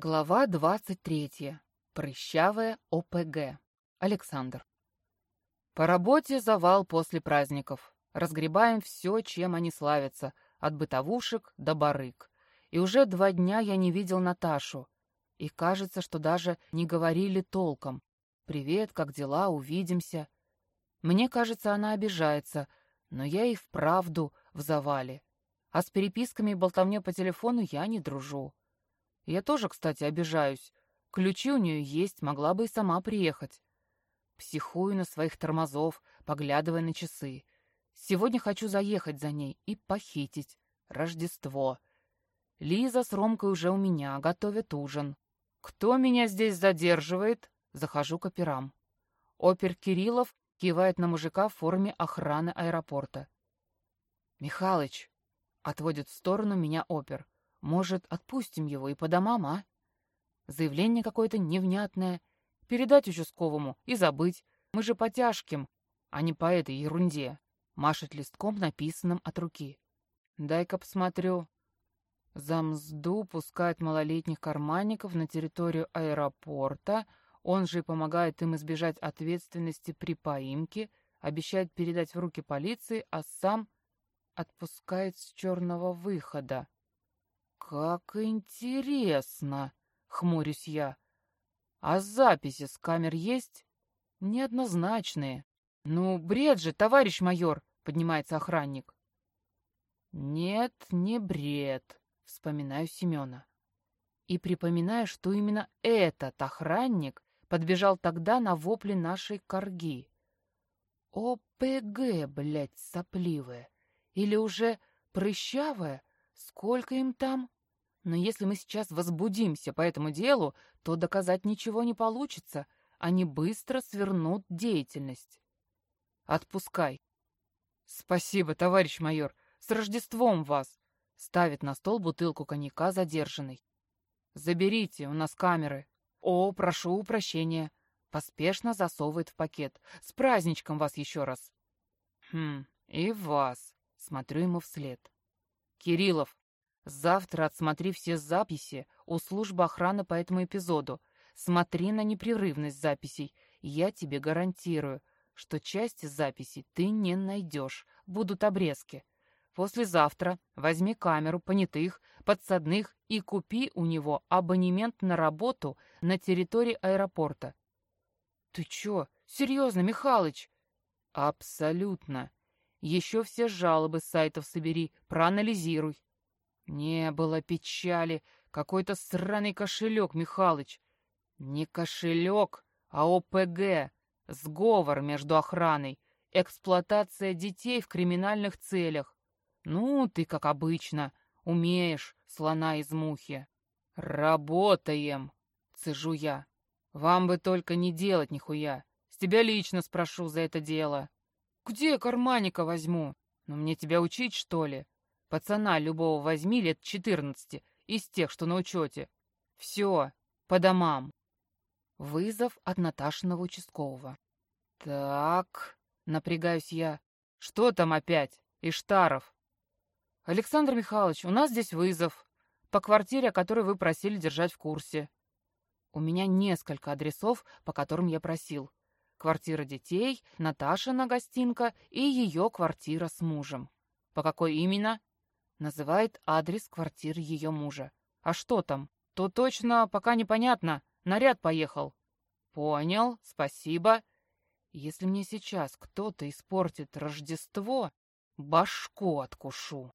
Глава 23. Прыщавая ОПГ. Александр. По работе завал после праздников. Разгребаем все, чем они славятся, от бытовушек до барыг. И уже два дня я не видел Наташу. И кажется, что даже не говорили толком. «Привет, как дела? Увидимся». Мне кажется, она обижается, но я и вправду в завале. А с переписками и болтовней по телефону я не дружу. Я тоже, кстати, обижаюсь. Ключи у нее есть, могла бы и сама приехать. Психую на своих тормозов, поглядывая на часы. Сегодня хочу заехать за ней и похитить. Рождество. Лиза с Ромкой уже у меня, готовят ужин. Кто меня здесь задерживает? Захожу к операм. Опер Кириллов кивает на мужика в форме охраны аэропорта. «Михалыч!» — отводит в сторону меня опер — может, отпустим его и по домам, а? Заявление какое-то невнятное. Передать участковому и забыть. Мы же по тяжким, а не по этой ерунде. Машет листком, написанным от руки. Дай-ка посмотрю. За мзду пускает малолетних карманников на территорию аэропорта. Он же помогает им избежать ответственности при поимке, обещает передать в руки полиции, а сам отпускает с черного выхода. «Как интересно!» — хмурюсь я. «А записи с камер есть?» «Неоднозначные». «Ну, бред же, товарищ майор!» — поднимается охранник. «Нет, не бред», — вспоминаю Семена. И припоминаю, что именно этот охранник подбежал тогда на вопли нашей корги. ОПГ, блядь, сопливая. Или уже прыщавая? Сколько им там? Но если мы сейчас возбудимся по этому делу, то доказать ничего не получится. Они быстро свернут деятельность. Отпускай. Спасибо, товарищ майор. С Рождеством вас. Ставит на стол бутылку коньяка задержанный. Заберите, у нас камеры. О, прошу прощения. Поспешно засовывает в пакет. С праздничком вас еще раз. Хм, и вас. Смотрю ему вслед. Кириллов, Завтра отсмотри все записи у службы охраны по этому эпизоду. Смотри на непрерывность записей. Я тебе гарантирую, что часть записей ты не найдешь. Будут обрезки. Послезавтра возьми камеру понятых, подсадных и купи у него абонемент на работу на территории аэропорта. Ты чё? Серьезно, Михалыч? Абсолютно. Еще все жалобы с сайтов собери, проанализируй. Не было печали. Какой-то сраный кошелек, Михалыч. Не кошелек, а ОПГ. Сговор между охраной. Эксплуатация детей в криминальных целях. Ну, ты, как обычно, умеешь, слона из мухи. Работаем, цежу я. Вам бы только не делать нихуя. С тебя лично спрошу за это дело. Где карманника возьму? Ну, мне тебя учить, что ли? Пацана любого возьми лет четырнадцати, из тех, что на учете. Все, по домам. Вызов от Наташиного участкового. Так, напрягаюсь я. Что там опять? Иштаров. Александр Михайлович, у нас здесь вызов. По квартире, о которой вы просили держать в курсе. У меня несколько адресов, по которым я просил. Квартира детей, Наташина гостинка и ее квартира с мужем. По какой именно? Называет адрес квартиры ее мужа. А что там? То точно пока непонятно. Наряд поехал. Понял, спасибо. Если мне сейчас кто-то испортит Рождество, башку откушу.